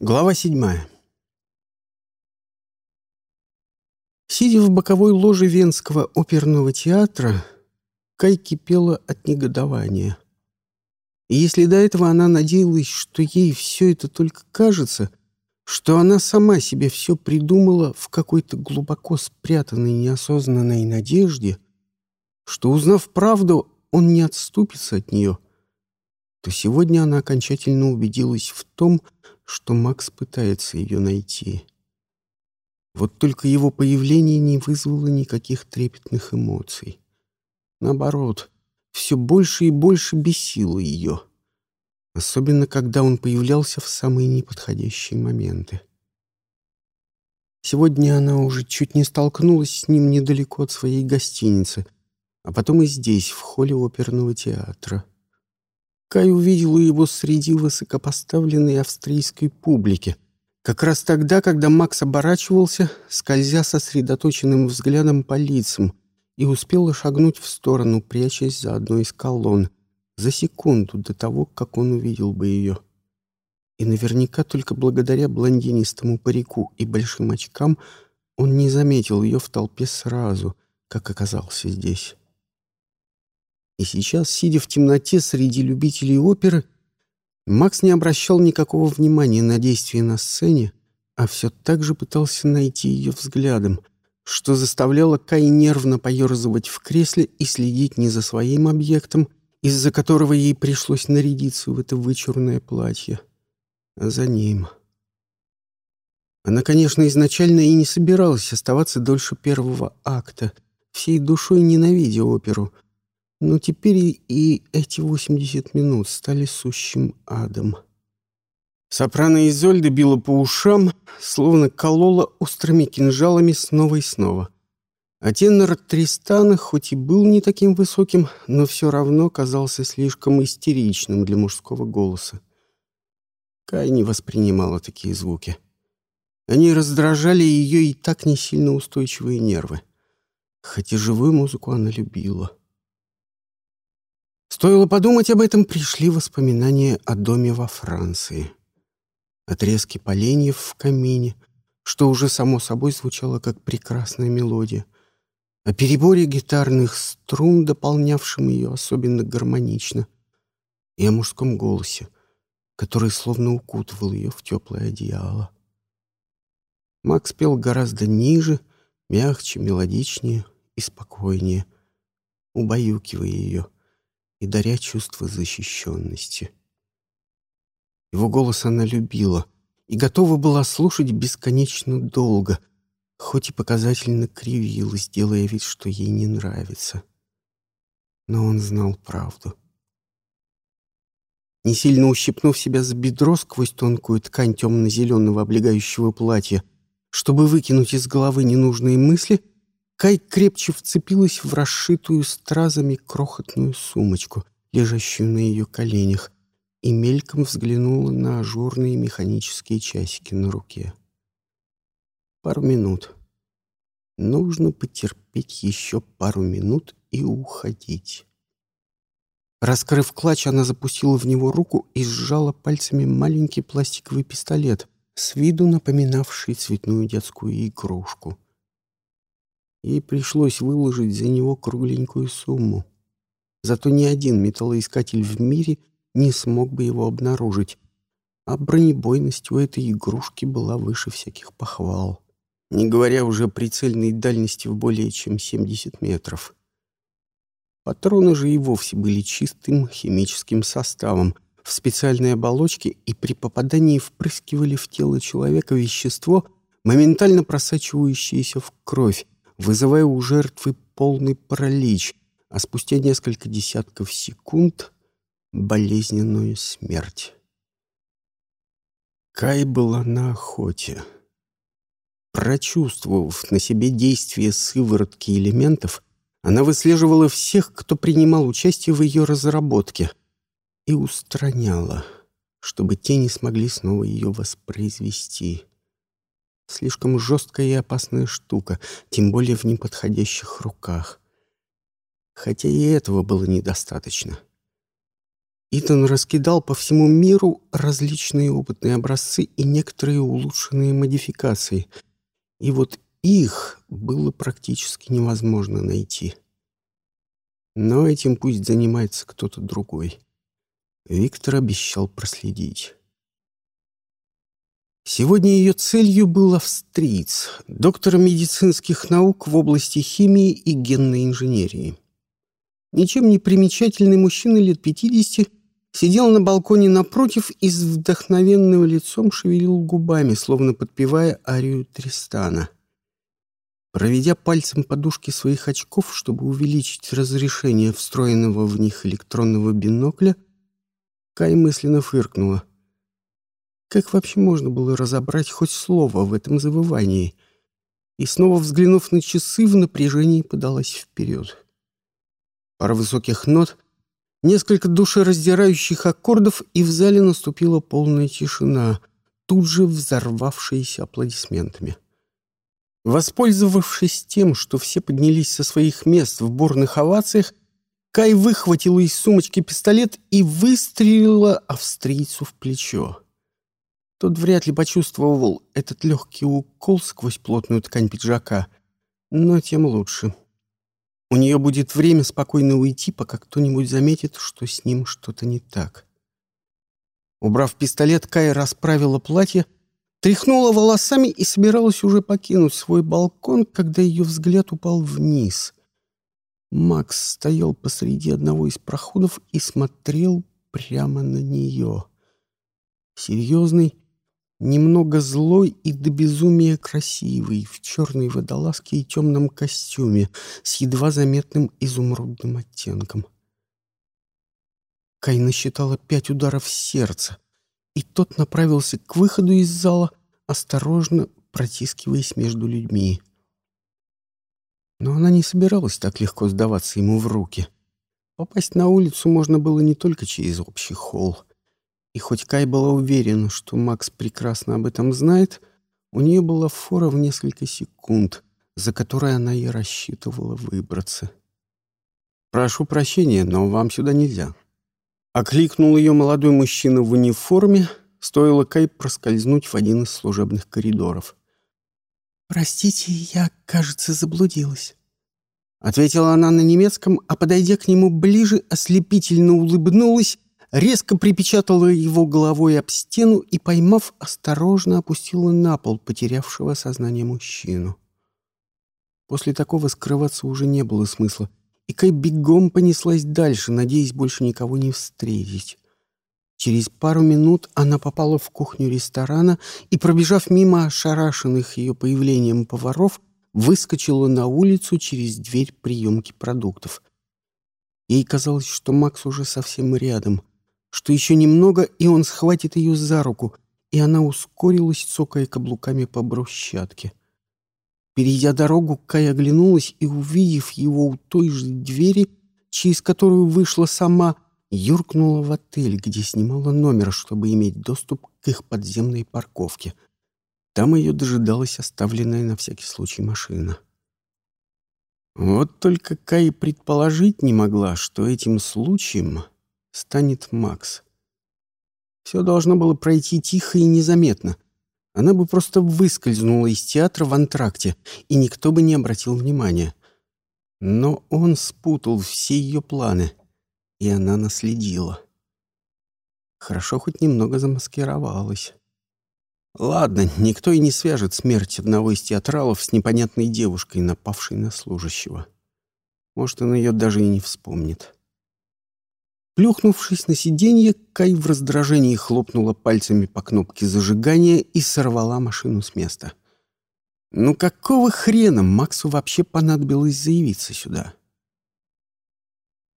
Глава седьмая. Сидя в боковой ложе Венского оперного театра, Кай кипела от негодования. И если до этого она надеялась, что ей все это только кажется, что она сама себе все придумала в какой-то глубоко спрятанной неосознанной надежде, что, узнав правду, он не отступится от нее, то сегодня она окончательно убедилась в том, что Макс пытается ее найти. Вот только его появление не вызвало никаких трепетных эмоций. Наоборот, все больше и больше бесило ее. Особенно, когда он появлялся в самые неподходящие моменты. Сегодня она уже чуть не столкнулась с ним недалеко от своей гостиницы, а потом и здесь, в холле оперного театра. Кай увидела его среди высокопоставленной австрийской публики, как раз тогда, когда Макс оборачивался, скользя сосредоточенным взглядом по лицам, и успела шагнуть в сторону, прячась за одной из колонн, за секунду до того, как он увидел бы ее. И наверняка только благодаря блондинистому парику и большим очкам он не заметил ее в толпе сразу, как оказался здесь. И сейчас, сидя в темноте среди любителей оперы, Макс не обращал никакого внимания на действия на сцене, а все так же пытался найти ее взглядом, что заставляло Кай нервно поерзывать в кресле и следить не за своим объектом, из-за которого ей пришлось нарядиться в это вычурное платье, а за ним. Она, конечно, изначально и не собиралась оставаться дольше первого акта, всей душой ненавидя оперу — но теперь и эти 80 минут стали сущим адом. Сопрано Изольда била по ушам, словно колола острыми кинжалами снова и снова. А тенор Тристана, хоть и был не таким высоким, но все равно казался слишком истеричным для мужского голоса. Кай не воспринимала такие звуки. Они раздражали ее и так не сильно устойчивые нервы. Хотя живую музыку она любила. Стоило подумать об этом, пришли воспоминания о доме во Франции. Отрезки поленьев в камине, что уже само собой звучало как прекрасная мелодия, о переборе гитарных струн, дополнявшем ее особенно гармонично, и о мужском голосе, который словно укутывал ее в теплое одеяло. Макс пел гораздо ниже, мягче, мелодичнее и спокойнее, убаюкивая ее — и даря чувство защищенности. Его голос она любила и готова была слушать бесконечно долго, хоть и показательно кривилась, делая вид, что ей не нравится. Но он знал правду. Не сильно ущипнув себя за бедро сквозь тонкую ткань темно-зеленого облегающего платья, чтобы выкинуть из головы ненужные мысли — Кай крепче вцепилась в расшитую стразами крохотную сумочку, лежащую на ее коленях, и мельком взглянула на ажурные механические часики на руке. Пару минут. Нужно потерпеть еще пару минут и уходить. Раскрыв клатч, она запустила в него руку и сжала пальцами маленький пластиковый пистолет, с виду напоминавший цветную детскую игрушку. Ей пришлось выложить за него кругленькую сумму. Зато ни один металлоискатель в мире не смог бы его обнаружить, а бронебойность у этой игрушки была выше всяких похвал, не говоря уже о прицельной дальности в более чем 70 метров. Патроны же и вовсе были чистым химическим составом в специальной оболочке и при попадании впрыскивали в тело человека вещество, моментально просачивающееся в кровь, вызывая у жертвы полный паралич, а спустя несколько десятков секунд — болезненную смерть. Кай была на охоте. Прочувствовав на себе действие сыворотки элементов, она выслеживала всех, кто принимал участие в ее разработке, и устраняла, чтобы те не смогли снова ее воспроизвести. Слишком жесткая и опасная штука, тем более в неподходящих руках. Хотя и этого было недостаточно. Итан раскидал по всему миру различные опытные образцы и некоторые улучшенные модификации. И вот их было практически невозможно найти. Но этим пусть занимается кто-то другой. Виктор обещал проследить. Сегодня ее целью был австриец, доктор медицинских наук в области химии и генной инженерии. Ничем не примечательный мужчина лет пятидесяти сидел на балконе напротив и с вдохновенным лицом шевелил губами, словно подпевая арию Тристана. Проведя пальцем подушки своих очков, чтобы увеличить разрешение встроенного в них электронного бинокля, Кай мысленно фыркнула. Как вообще можно было разобрать хоть слово в этом завывании? И снова взглянув на часы, в напряжении подалась вперед. Пара высоких нот, несколько душераздирающих аккордов, и в зале наступила полная тишина, тут же взорвавшаяся аплодисментами. Воспользовавшись тем, что все поднялись со своих мест в бурных овациях, Кай выхватила из сумочки пистолет и выстрелила австрийцу в плечо. Тот вряд ли почувствовал этот легкий укол сквозь плотную ткань пиджака, но тем лучше. У нее будет время спокойно уйти, пока кто-нибудь заметит, что с ним что-то не так. Убрав пистолет, Кай расправила платье, тряхнула волосами и собиралась уже покинуть свой балкон, когда ее взгляд упал вниз. Макс стоял посреди одного из проходов и смотрел прямо на нее. Серьезный, немного злой и до безумия красивый, в черной водолазке и темном костюме с едва заметным изумрудным оттенком. Кай насчитала пять ударов сердца, и тот направился к выходу из зала, осторожно протискиваясь между людьми. Но она не собиралась так легко сдаваться ему в руки. Попасть на улицу можно было не только через общий холл. И хоть Кай была уверена, что Макс прекрасно об этом знает, у нее была фора в несколько секунд, за которой она и рассчитывала выбраться. «Прошу прощения, но вам сюда нельзя», Окликнул ее молодой мужчина в униформе, стоило Кай проскользнуть в один из служебных коридоров. «Простите, я, кажется, заблудилась», — ответила она на немецком, а, подойдя к нему ближе, ослепительно улыбнулась, резко припечатала его головой об стену и, поймав, осторожно опустила на пол потерявшего сознание мужчину. После такого скрываться уже не было смысла — и Кай бегом понеслась дальше, надеясь больше никого не встретить. Через пару минут она попала в кухню ресторана и, пробежав мимо ошарашенных ее появлением поваров, выскочила на улицу через дверь приемки продуктов. Ей казалось, что Макс уже совсем рядом, что еще немного, и он схватит ее за руку, и она ускорилась, цокая каблуками по брусчатке. — Перейдя дорогу, Кай оглянулась и, увидев его у той же двери, через которую вышла сама, юркнула в отель, где снимала номер, чтобы иметь доступ к их подземной парковке. Там ее дожидалась оставленная на всякий случай машина. Вот только Кай предположить не могла, что этим случаем станет Макс. Все должно было пройти тихо и незаметно она бы просто выскользнула из театра в антракте, и никто бы не обратил внимания. Но он спутал все ее планы, и она наследила. Хорошо хоть немного замаскировалась. Ладно, никто и не свяжет смерть одного из театралов с непонятной девушкой, напавшей на служащего. Может, он ее даже и не вспомнит. Плюхнувшись на сиденье, Кай в раздражении хлопнула пальцами по кнопке зажигания и сорвала машину с места. Ну какого хрена Максу вообще понадобилось заявиться сюда?